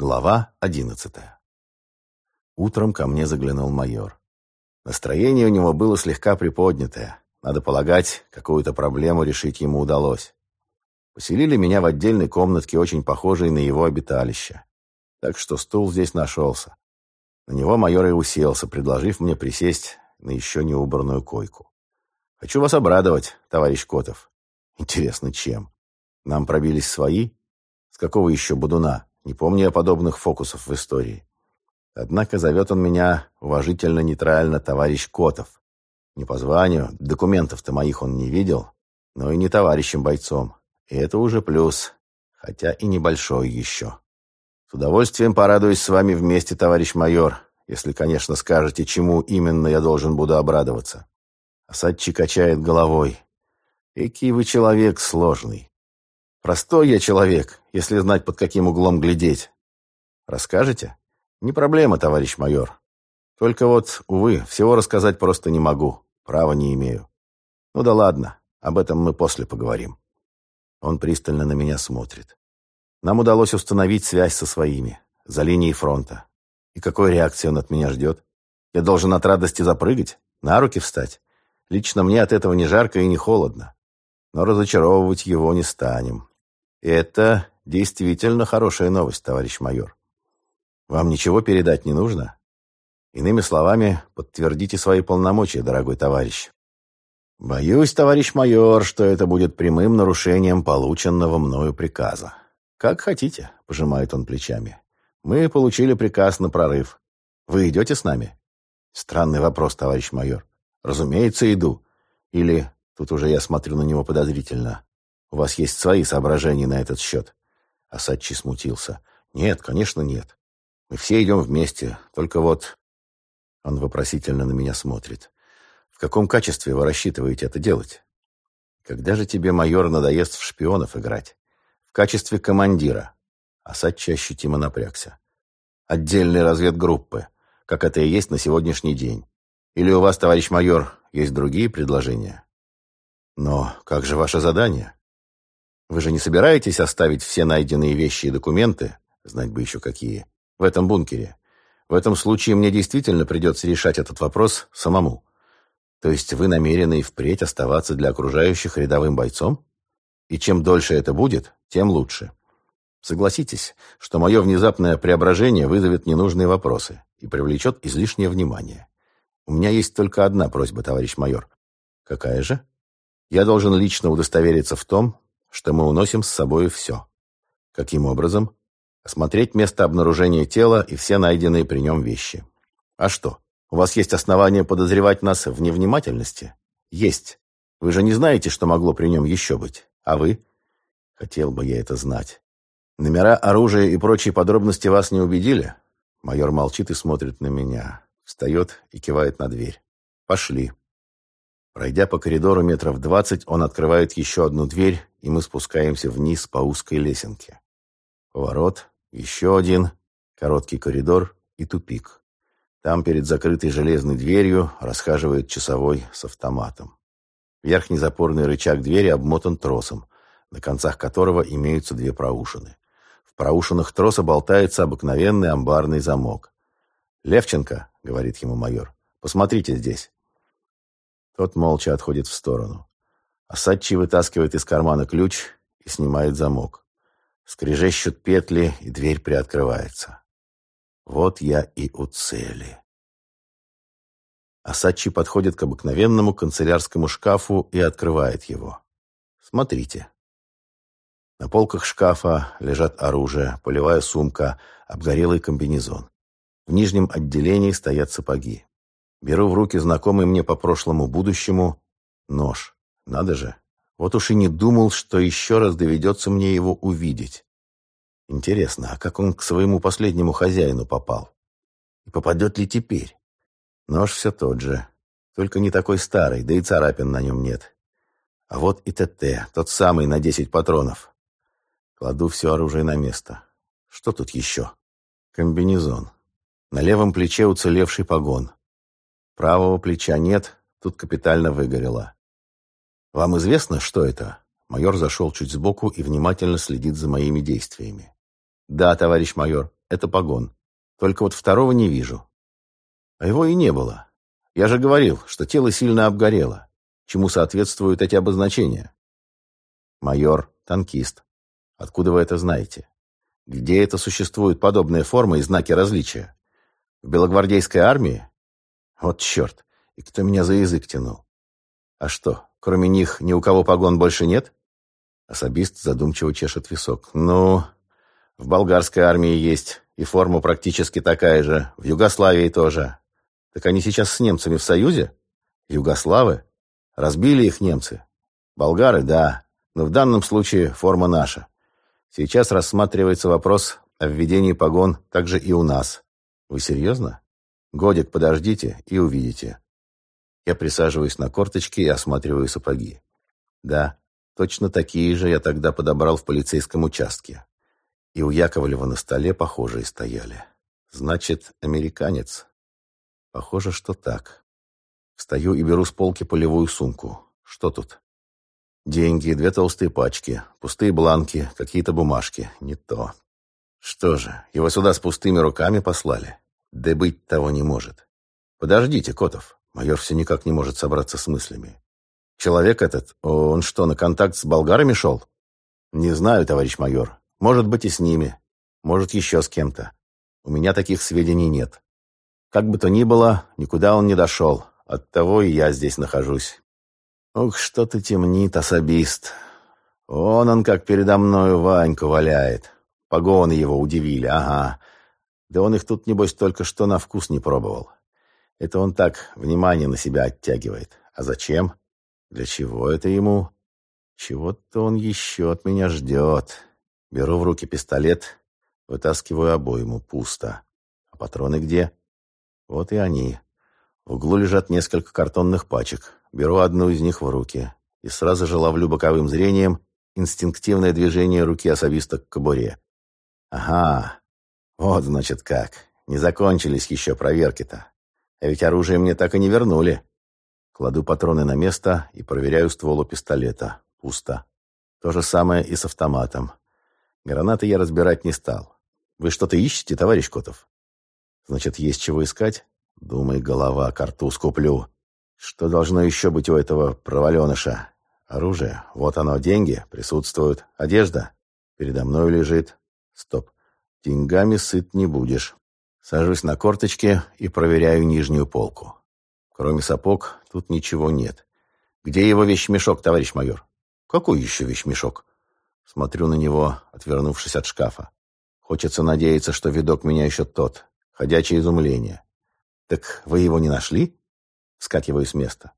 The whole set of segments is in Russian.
Глава одиннадцатая. Утром ко мне заглянул майор. Настроение у него было слегка приподнятое. Надо полагать, какую-то проблему решить ему удалось. Поселили меня в отдельной комнатке, очень похожей на его обиталище. Так что стул здесь нашелся. На него майор и уселся, предложив мне присесть на еще не убранную койку. «Хочу вас обрадовать, товарищ Котов». «Интересно, чем? Нам пробились свои? С какого еще будуна? Не помню я подобных фокусов в истории. Однако зовет он меня уважительно-нейтрально товарищ Котов. Не по званию, документов-то моих он не видел, но и не товарищем бойцом. И это уже плюс, хотя и небольшой еще. С удовольствием порадуюсь с вами вместе, товарищ майор, если, конечно, скажете, чему именно я должен буду обрадоваться. Осадчик качает головой. Экий вы человек сложный. Простой я человек, если знать, под каким углом глядеть. Расскажете? Не проблема, товарищ майор. Только вот, увы, всего рассказать просто не могу. Права не имею. Ну да ладно, об этом мы после поговорим. Он пристально на меня смотрит. Нам удалось установить связь со своими, за линией фронта. И какой реакции он от меня ждет? Я должен от радости запрыгать, на руки встать. Лично мне от этого не жарко и не холодно. Но разочаровывать его не станем. Это действительно хорошая новость, товарищ майор. Вам ничего передать не нужно? Иными словами, подтвердите свои полномочия, дорогой товарищ. Боюсь, товарищ майор, что это будет прямым нарушением полученного мною приказа. Как хотите, пожимает он плечами. Мы получили приказ на прорыв. Вы идете с нами? Странный вопрос, товарищ майор. Разумеется, иду. Или, тут уже я смотрю на него подозрительно, у вас есть свои соображения на этот счет?» Асадчи смутился. «Нет, конечно, нет. Мы все идем вместе. Только вот...» Он вопросительно на меня смотрит. «В каком качестве вы рассчитываете это делать? Когда же тебе, майор, надоест в шпионов играть? В качестве командира?» Асадчи ощутимо напрягся. «Отдельной разведгруппы, как это и есть на сегодняшний день. Или у вас, товарищ майор, есть другие предложения?» «Но как же ваше задание?» Вы же не собираетесь оставить все найденные вещи и документы, знать бы еще какие, в этом бункере? В этом случае мне действительно придется решать этот вопрос самому. То есть вы намерены и впредь оставаться для окружающих рядовым бойцом? И чем дольше это будет, тем лучше. Согласитесь, что мое внезапное преображение вызовет ненужные вопросы и привлечет излишнее внимание. У меня есть только одна просьба, товарищ майор. Какая же? Я должен лично удостовериться в том, что мы уносим с собой все. Каким образом? Осмотреть место обнаружения тела и все найденные при нем вещи. А что, у вас есть основания подозревать нас в невнимательности? Есть. Вы же не знаете, что могло при нем еще быть. А вы? Хотел бы я это знать. Номера, оружие и прочие подробности вас не убедили? Майор молчит и смотрит на меня. Встает и кивает на дверь. Пошли. Пройдя по коридору метров двадцать, он открывает еще одну дверь, и мы спускаемся вниз по узкой лесенке. Поворот, еще один, короткий коридор и тупик. Там перед закрытой железной дверью расхаживает часовой с автоматом. Верхний запорный рычаг двери обмотан тросом, на концах которого имеются две проушины. В проушинах троса болтается обыкновенный амбарный замок. «Левченко», — говорит ему майор, — «посмотрите здесь». Тот молча отходит в сторону. Асадчи вытаскивает из кармана ключ и снимает замок. Скрежещут петли, и дверь приоткрывается. Вот я и у цели. Асадчи подходит к обыкновенному канцелярскому шкафу и открывает его. Смотрите. На полках шкафа лежат оружие, полевая сумка, обгорелый комбинезон. В нижнем отделении стоят сапоги. Беру в руки знакомый мне по прошлому будущему нож. Надо же. Вот уж и не думал, что еще раз доведется мне его увидеть. Интересно, а как он к своему последнему хозяину попал? И попадет ли теперь? Нож все тот же, только не такой старый, да и царапин на нем нет. А вот и ТТ, тот самый на десять патронов. Кладу все оружие на место. Что тут еще? Комбинезон. На левом плече уцелевший погон. Правого плеча нет, тут капитально выгорело. Вам известно, что это? Майор зашел чуть сбоку и внимательно следит за моими действиями. Да, товарищ майор. это погон. Только вот второго не вижу. А его и не было. Я же говорил, что тело сильно обгорело. Чему соответствуют эти обозначения? Майор, танкист. Откуда вы это знаете? Где это существует подобная форма и знаки различия? В белогвардейской армии? Вот черт, и кто меня за язык тянул? А что, кроме них ни у кого погон больше нет? Особист задумчиво чешет висок. Ну, в болгарской армии есть, и форма практически такая же, в Югославии тоже. Так они сейчас с немцами в союзе? Югославы? Разбили их немцы? Болгары, да, но в данном случае форма наша. Сейчас рассматривается вопрос о введении погон также и у нас. Вы серьезно? Годик подождите и увидите. Я присаживаюсь на корточки и осматриваю сапоги. Да, точно такие же я тогда подобрал в полицейском участке. И у Яковлева на столе похожие стояли. Значит, американец. Похоже, что так. Встаю и беру с полки полевую сумку. Что тут? Деньги, две толстые пачки, пустые бланки, какие-то бумажки. Не то. Что же, его сюда с пустыми руками послали? Да быть того не может. Подождите, Котов. Майор все никак не может собраться с мыслями. Человек этот, он что, на контакт с болгарами шел? Не знаю, товарищ майор. Может быть и с ними. Может еще с кем-то. У меня таких сведений нет. Как бы то ни было, никуда он не дошел. Оттого и я здесь нахожусь. Ух, что-то темнит, особист. Он он как передо мною Ваньку валяет. Погоны его удивили, ага. Да он их тут, небось, только что на вкус не пробовал. Это он так внимание на себя оттягивает. А зачем? Для чего это ему? Чего-то он еще от меня ждет. Беру в руки пистолет, вытаскиваю обойму. Пусто. А патроны где? Вот и они. В углу лежат несколько картонных пачек. Беру одну из них в руки. И сразу же ловлю боковым зрением инстинктивное движение руки особиста к кобуре. Ага, вот, значит, как. Не закончились еще проверки-то. А ведь оружие мне так и не вернули. Кладу патроны на место и проверяю ствол у пистолета. Пусто. То же самое и с автоматом. Гранаты я разбирать не стал. Вы что-то ищете, товарищ Котов? Значит, есть чего искать? Думай, голова, картуз куплю. Что должно еще быть у этого проваленыша? Оружие. Вот оно, деньги присутствуют. Одежда. Передо мной лежит. Стоп. Деньгами сыт не будешь. Сажусь на корточки и проверяю нижнюю полку. Кроме сапог, тут ничего нет. Где его вещмешок, товарищ майор? Какой еще вещмешок? Смотрю на него, отвернувшись от шкафа. Хочется надеяться, что видок меня еще тот. Ходячее изумление. Так вы его не нашли? Скакиваю с места.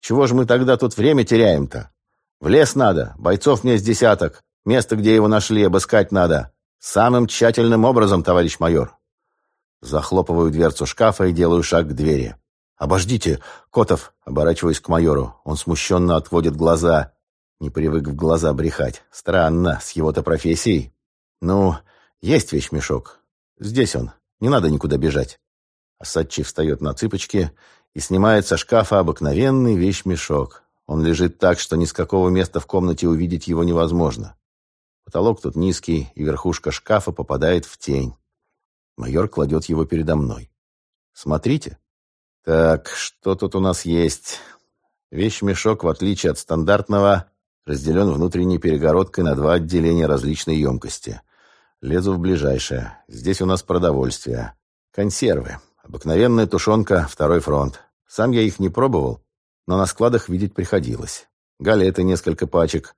Чего же мы тогда тут время теряем-то? В лес надо, бойцов мне с десяток. Место, где его нашли, обыскать надо. Самым тщательным образом, товарищ майор. Захлопываю дверцу шкафа и делаю шаг к двери. «Обождите, Котов!» Оборачиваюсь к майору. Он смущенно отводит глаза. Не привык в глаза брехать. Странно, с его-то профессией. «Ну, есть вещмешок. Здесь он. Не надо никуда бежать». Асадчи встает на цыпочки и снимает со шкафа обыкновенный вещмешок. Он лежит так, что ни с какого места в комнате увидеть его невозможно. Потолок тут низкий, и верхушка шкафа попадает в тень. Майор кладет его передо мной. «Смотрите. Так, что тут у нас есть?» Вещмешок, в отличие от стандартного, разделен внутренней перегородкой на два отделения различной емкости. Лезу в ближайшее. Здесь у нас продовольствие. Консервы. Обыкновенная тушенка, второй фронт. Сам я их не пробовал, но на складах видеть приходилось. Галеты несколько пачек,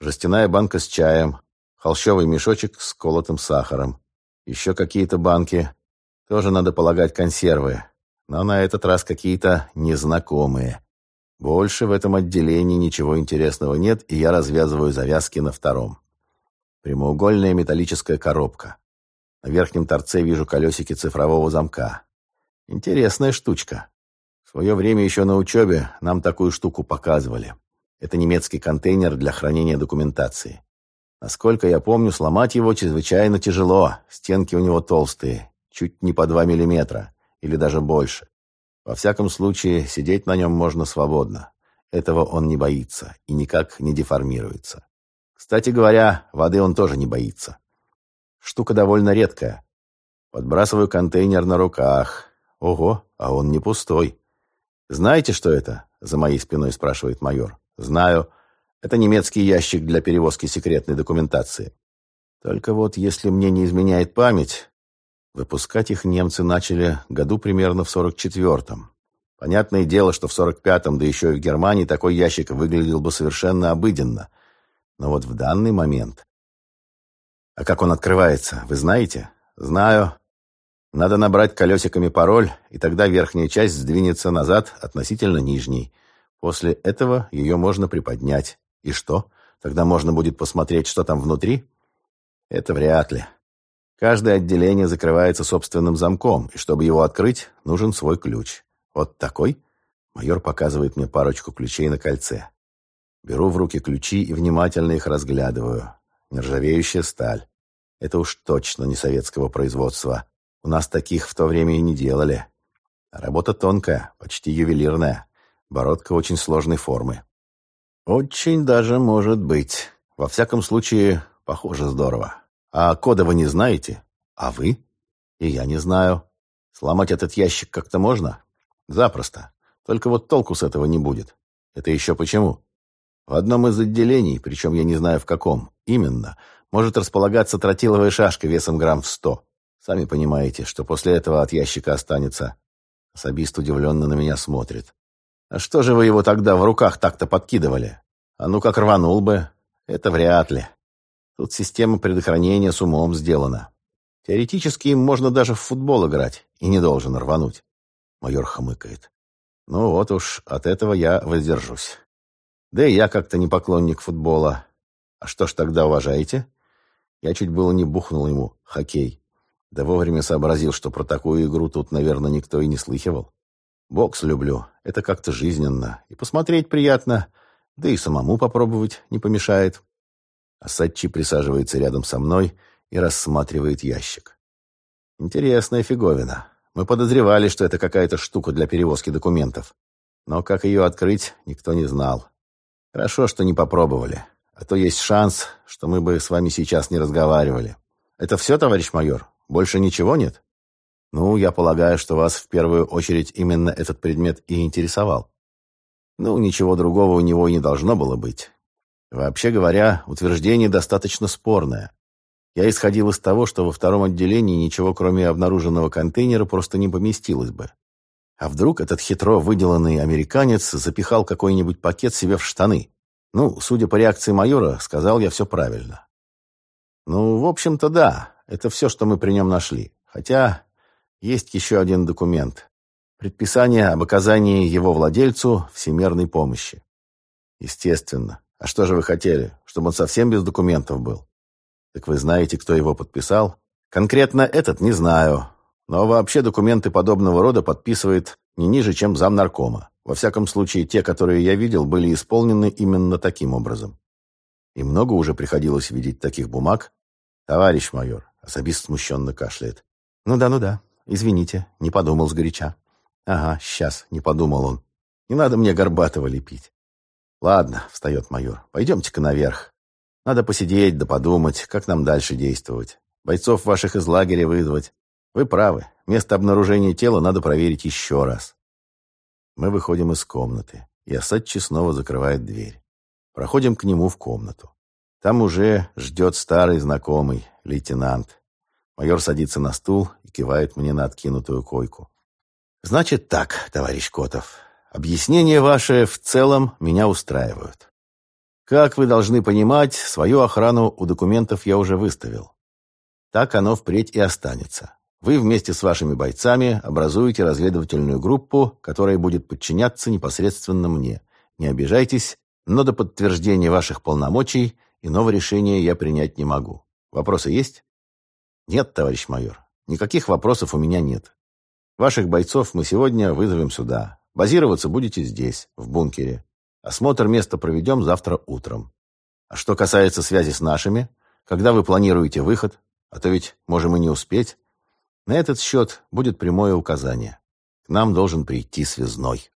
жестяная банка с чаем, холщовый мешочек с колотым сахаром. Еще какие-то банки. Тоже, надо полагать, консервы. Но на этот раз какие-то незнакомые. Больше в этом отделении ничего интересного нет, и я развязываю завязки на втором. Прямоугольная металлическая коробка. На верхнем торце вижу колесики цифрового замка. Интересная штучка. В свое время еще на учебе нам такую штуку показывали. Это немецкий контейнер для хранения документации. Насколько я помню, сломать его чрезвычайно тяжело. Стенки у него толстые, чуть не по 2 миллиметра, или даже больше. Во всяком случае, сидеть на нем можно свободно. Этого он не боится и никак не деформируется. Кстати говоря, воды он тоже не боится. Штука довольно редкая. Подбрасываю контейнер на руках. Ого, а он не пустой. «Знаете, что это?» — за моей спиной спрашивает майор. «Знаю. Это немецкий ящик для перевозки секретной документации. Только вот, если мне не изменяет память, выпускать их немцы начали году примерно в 44-м. Понятное дело, что в 45-м, да еще и в Германии, такой ящик выглядел бы совершенно обыденно. Но вот в данный момент... А как он открывается, вы знаете? Знаю. Надо набрать колесиками пароль, и тогда верхняя часть сдвинется назад относительно нижней. После этого ее можно приподнять. И что? Тогда можно будет посмотреть, что там внутри? Это вряд ли. Каждое отделение закрывается собственным замком, и чтобы его открыть, нужен свой ключ. Вот такой? Майор показывает мне парочку ключей на кольце. Беру в руки ключи и внимательно их разглядываю. Нержавеющая сталь. Это уж точно не советского производства. У нас таких в то время и не делали. Работа тонкая, почти ювелирная. Бородка очень сложной формы. Очень даже может быть. Во всяком случае, похоже здорово. А кода вы не знаете? А вы? И я не знаю. Сломать этот ящик как-то можно? Запросто. Только вот толку с этого не будет. Это еще почему? В одном из отделений, причем я не знаю в каком, именно, может располагаться тротиловая шашка весом грамм в сто. Сами понимаете, что после этого от ящика останется. Особист удивленно на меня смотрит. А что же вы его тогда в руках так-то подкидывали? А ну как рванул бы. Это вряд ли. Тут система предохранения с умом сделана. Теоретически им можно даже в футбол играть, и не должен рвануть. Майор хмыкает. Ну вот уж, от этого я воздержусь. Да и я как-то не поклонник футбола. А что ж тогда уважаете? Я чуть было не бухнул ему хоккей. Да вовремя сообразил, что про такую игру тут, наверное, никто и не слыхивал. Бокс люблю, это как-то жизненно. И посмотреть приятно, да и самому попробовать не помешает. Асачи присаживается рядом со мной и рассматривает ящик. Интересная фиговина. Мы подозревали, что это какая-то штука для перевозки документов. Но как ее открыть, никто не знал. Хорошо, что не попробовали. А то есть шанс, что мы бы с вами сейчас не разговаривали. Это все, товарищ майор? Больше ничего нет? Ну, я полагаю, что вас в первую очередь именно этот предмет и интересовал. Ну, ничего другого у него не должно было быть. Вообще говоря, утверждение достаточно спорное. Я исходил из того, что во втором отделении ничего, кроме обнаруженного контейнера, просто не поместилось бы. А вдруг этот хитро выделанный американец запихал какой-нибудь пакет себе в штаны? Ну, судя по реакции майора, сказал я все правильно. Ну, в общем-то, да. Это все, что мы при нем нашли. Хотя есть еще один документ. Предписание об оказании его владельцу всемерной помощи. Естественно. А что же вы хотели? Чтобы он совсем без документов был? Так вы знаете, кто его подписал? Конкретно этот не знаю. Но вообще документы подобного рода подписывает не ниже, чем зам наркома. Во всяком случае, те, которые я видел, были исполнены именно таким образом. И много уже приходилось видеть таких бумаг. Товарищ майор, Особист смущенно кашляет. «Ну да, ну да. Извините, не подумал сгоряча». «Ага, сейчас, не подумал он. Не надо мне Горбатого лепить». «Ладно», — встает майор, — «пойдемте-ка наверх. Надо посидеть да подумать, как нам дальше действовать. Бойцов ваших из лагеря вызвать. Вы правы, место обнаружения тела надо проверить еще раз». Мы выходим из комнаты, и Асадчи снова закрывает дверь. Проходим к нему в комнату. Там уже ждет старый знакомый, лейтенант. Майор садится на стул и кивает мне на откинутую койку. «Значит так, товарищ Котов, объяснения ваши в целом меня устраивают. Как вы должны понимать, свою охрану у документов я уже выставил. Так оно впредь и останется. Вы вместе с вашими бойцами образуете разведывательную группу, которая будет подчиняться непосредственно мне. Не обижайтесь, но до подтверждения ваших полномочий Иного решения я принять не могу. Вопросы есть? Нет, товарищ майор. Никаких вопросов у меня нет. Ваших бойцов мы сегодня вызовем сюда. Базироваться будете здесь, в бункере. Осмотр места проведем завтра утром. А что касается связи с нашими, когда вы планируете выход, а то ведь можем и не успеть, на этот счет будет прямое указание. К нам должен прийти связной.